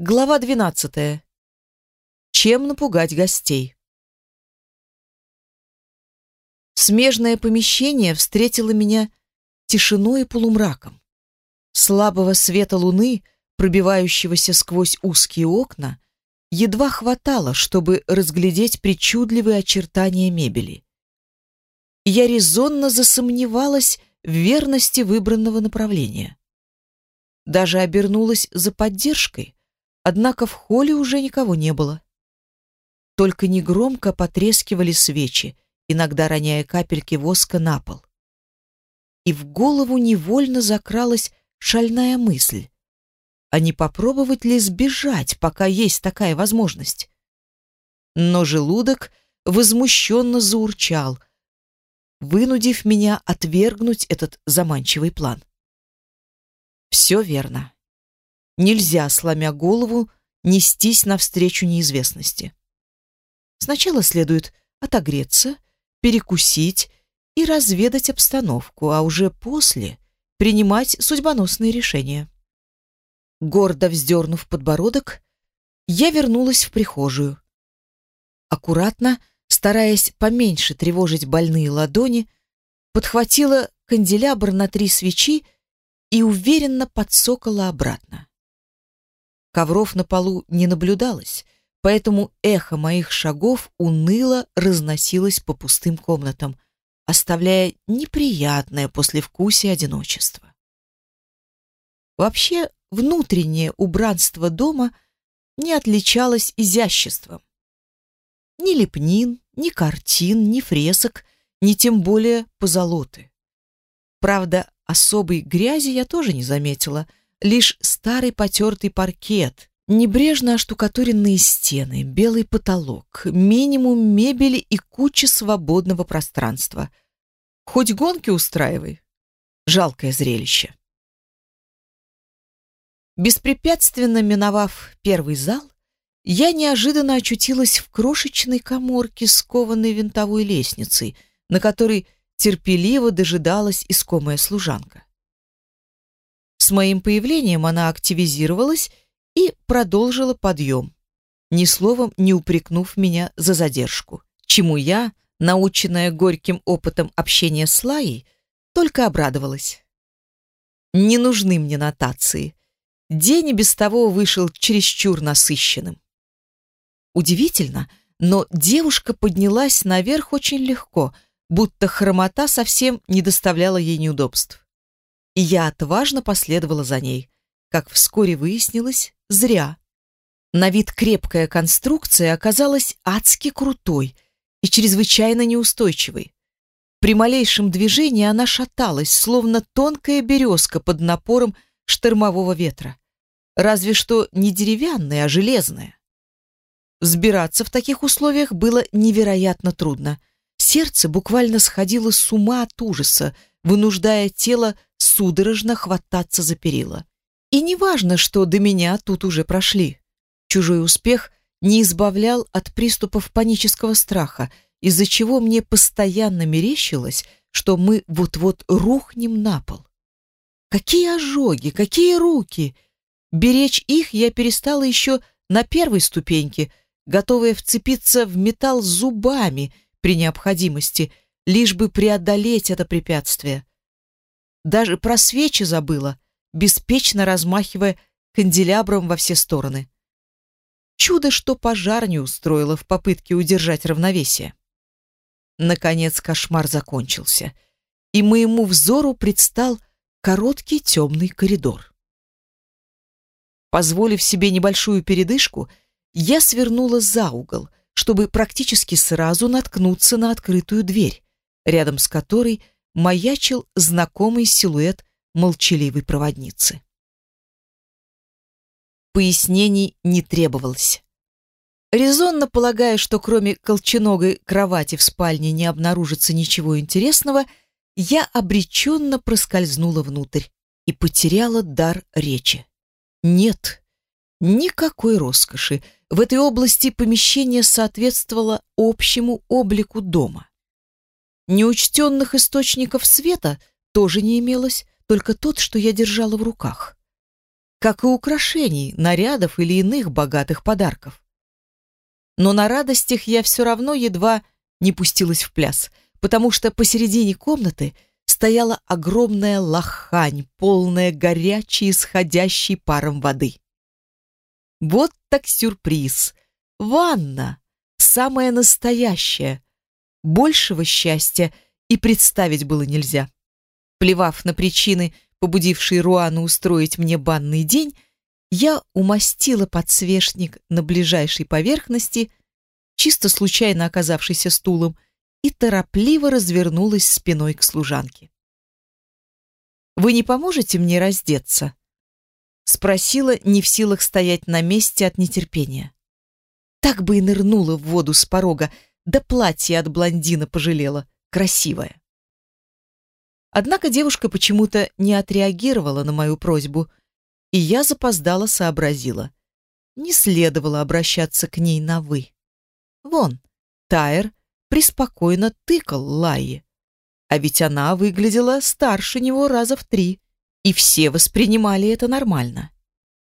Глава 12. Чем напугать гостей? Смежное помещение встретило меня тишиной и полумраком. Слабого света луны, пробивающегося сквозь узкие окна, едва хватало, чтобы разглядеть причудливые очертания мебели. Я резонно засомневалась в верности выбранного направления. Даже обернулась за поддержкой, Однако в холле уже никого не было. Только негромко потрескивали свечи, иногда роняя капельки воска на пол. И в голову невольно закралась шальная мысль. А не попробовать ли сбежать, пока есть такая возможность? Но желудок возмущенно заурчал, вынудив меня отвергнуть этот заманчивый план. Все верно. Нельзя, сломя голову, нестись навстречу неизвестности. Сначала следует отогреться, перекусить и разведать обстановку, а уже после принимать судьбоносные решения. Гордо вздернув подбородок, я вернулась в прихожую. Аккуратно, стараясь поменьше тревожить больные ладони, подхватила канделябр на три свечи и уверенно подсокала обратно. Ковров на полу не наблюдалось, поэтому эхо моих шагов уныло разносилось по пустым комнатам, оставляя неприятное послевкусие одиночества. Вообще, внутреннее убранство дома не отличалось изяществом. Ни лепнин, ни картин, ни фресок, ни тем более позолоты. Правда, особой грязи я тоже не заметила — лишь старый потертый паркет, небрежно оштукатуренные стены, белый потолок, минимум мебели и куча свободного пространства. Хоть гонки устраивай. Жалкое зрелище. Беспрепятственно миновав первый зал, я неожиданно очутилась в крошечной коморке с кованой винтовой лестницей, на которой терпеливо дожидалась искомая служанка. С моим появлением она активизировалась и продолжила подъем, ни словом не упрекнув меня за задержку, чему я, наученная горьким опытом общения с Лаей, только обрадовалась. Не нужны мне нотации. День и без того вышел чересчур насыщенным. Удивительно, но девушка поднялась наверх очень легко, будто хромота совсем не доставляла ей неудобств и я отважно последовала за ней. Как вскоре выяснилось, зря. На вид крепкая конструкция оказалась адски крутой и чрезвычайно неустойчивой. При малейшем движении она шаталась, словно тонкая березка под напором штормового ветра. Разве что не деревянная, а железная. Взбираться в таких условиях было невероятно трудно. Сердце буквально сходило с ума от ужаса, вынуждая тело судорожно хвататься за перила. И неважно, что до меня тут уже прошли. Чужой успех не избавлял от приступов панического страха, из-за чего мне постоянно мерещилось, что мы вот-вот рухнем на пол. Какие ожоги, какие руки! Беречь их я перестала еще на первой ступеньке, готовая вцепиться в металл зубами при необходимости — лишь бы преодолеть это препятствие. Даже про свечи забыла, беспечно размахивая канделябром во все стороны. Чудо, что пожар не устроила в попытке удержать равновесие. Наконец кошмар закончился, и моему взору предстал короткий темный коридор. Позволив себе небольшую передышку, я свернула за угол, чтобы практически сразу наткнуться на открытую дверь рядом с которой маячил знакомый силуэт молчаливой проводницы. Пояснений не требовалось. Резонно полагая, что кроме колченогой кровати в спальне не обнаружится ничего интересного, я обреченно проскользнула внутрь и потеряла дар речи. Нет, никакой роскоши. В этой области помещение соответствовало общему облику дома. Неучтенных источников света тоже не имелось, только тот, что я держала в руках. как и украшений, нарядов или иных богатых подарков. Но на радостях я все равно едва не пустилась в пляс, потому что посередине комнаты стояла огромная лохань, полная горячей, исходящей паром воды. Вот так сюрприз! Ванна! Самая настоящая! Большего счастья и представить было нельзя. Плевав на причины, побудившие Руану устроить мне банный день, я умастила подсвечник на ближайшей поверхности, чисто случайно оказавшийся стулом, и торопливо развернулась спиной к служанке. «Вы не поможете мне раздеться?» Спросила, не в силах стоять на месте от нетерпения. Так бы и нырнула в воду с порога, да платье от блондина пожалела, красивое. Однако девушка почему-то не отреагировала на мою просьбу, и я запоздала сообразила. Не следовало обращаться к ней на «вы». Вон, Тайр преспокойно тыкал Лайе. А ведь она выглядела старше него раза в три, и все воспринимали это нормально.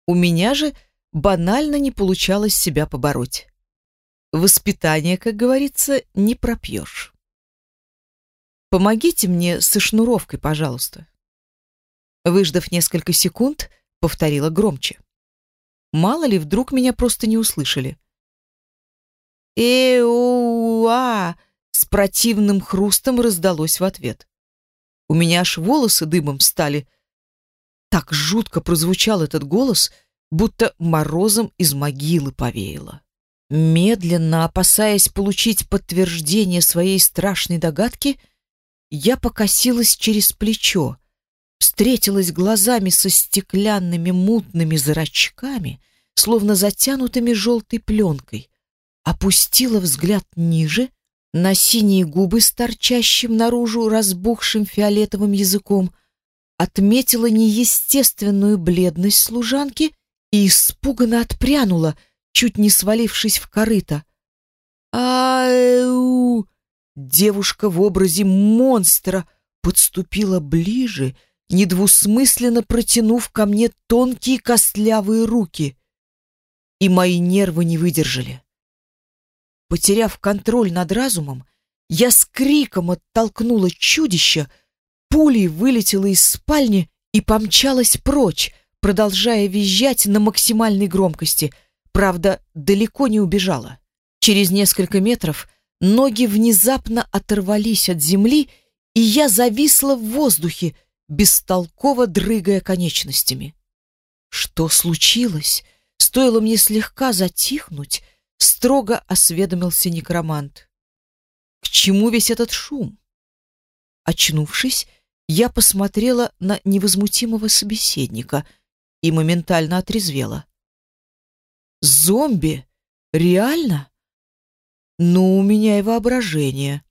У меня же банально не получалось себя побороть. Воспитание, как говорится, не пропьешь. Помогите мне со шнуровкой, пожалуйста. Выждав несколько секунд, повторила громче. Мало ли, вдруг меня просто не услышали. «Эуа!» с противным хрустом раздалось в ответ. У меня аж волосы дымом встали. Так жутко прозвучал этот голос, будто морозом из могилы повеяло. Медленно, опасаясь получить подтверждение своей страшной догадки, я покосилась через плечо, встретилась глазами со стеклянными мутными зрачками, словно затянутыми желтой пленкой, опустила взгляд ниже, на синие губы с торчащим наружу разбухшим фиолетовым языком, отметила неестественную бледность служанки и испуганно отпрянула, чуть не свалившись в корыто. «Ау!» Девушка в образе монстра подступила ближе, недвусмысленно протянув ко мне тонкие костлявые руки. И мои нервы не выдержали. Потеряв контроль над разумом, я с криком оттолкнула чудище, пулей вылетела из спальни и помчалась прочь, продолжая визжать на максимальной громкости. Правда, далеко не убежала. Через несколько метров ноги внезапно оторвались от земли, и я зависла в воздухе, бестолково дрыгая конечностями. Что случилось? Стоило мне слегка затихнуть, строго осведомился некромант. К чему весь этот шум? Очнувшись, я посмотрела на невозмутимого собеседника и моментально отрезвела. Зомби? Реально? Ну, у меня и воображение.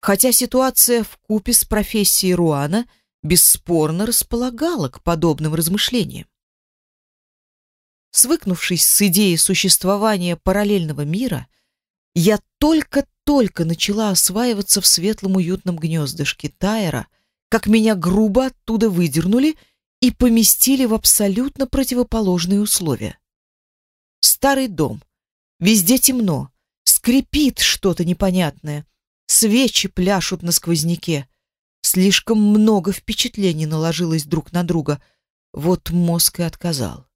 Хотя ситуация в купе с профессией Руана бесспорно располагала к подобным размышлениям. Свыкнувшись с идеей существования параллельного мира, я только-только начала осваиваться в светлом уютном гнездышке Тайра, как меня грубо оттуда выдернули и поместили в абсолютно противоположные условия. Старый дом. Везде темно. Скрипит что-то непонятное. Свечи пляшут на сквозняке. Слишком много впечатлений наложилось друг на друга. Вот мозг и отказал.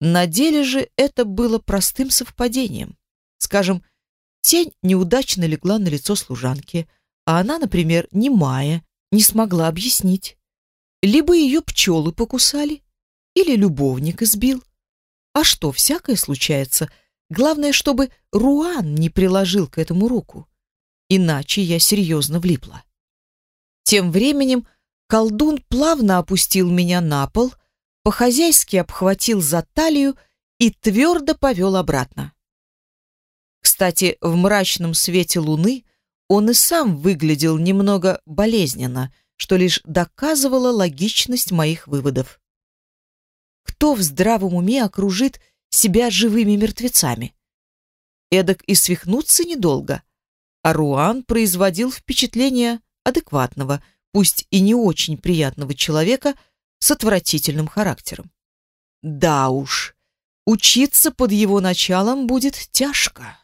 На деле же это было простым совпадением. Скажем, тень неудачно легла на лицо служанки, а она, например, немая, не смогла объяснить. Либо ее пчелы покусали, или любовник избил. А что, всякое случается. Главное, чтобы Руан не приложил к этому руку. Иначе я серьезно влипла. Тем временем колдун плавно опустил меня на пол — по-хозяйски обхватил за талию и твердо повел обратно. Кстати, в мрачном свете луны он и сам выглядел немного болезненно, что лишь доказывало логичность моих выводов. Кто в здравом уме окружит себя живыми мертвецами? Эдак и свихнуться недолго. А Руан производил впечатление адекватного, пусть и не очень приятного человека, с отвратительным характером. Да уж, учиться под его началом будет тяжко.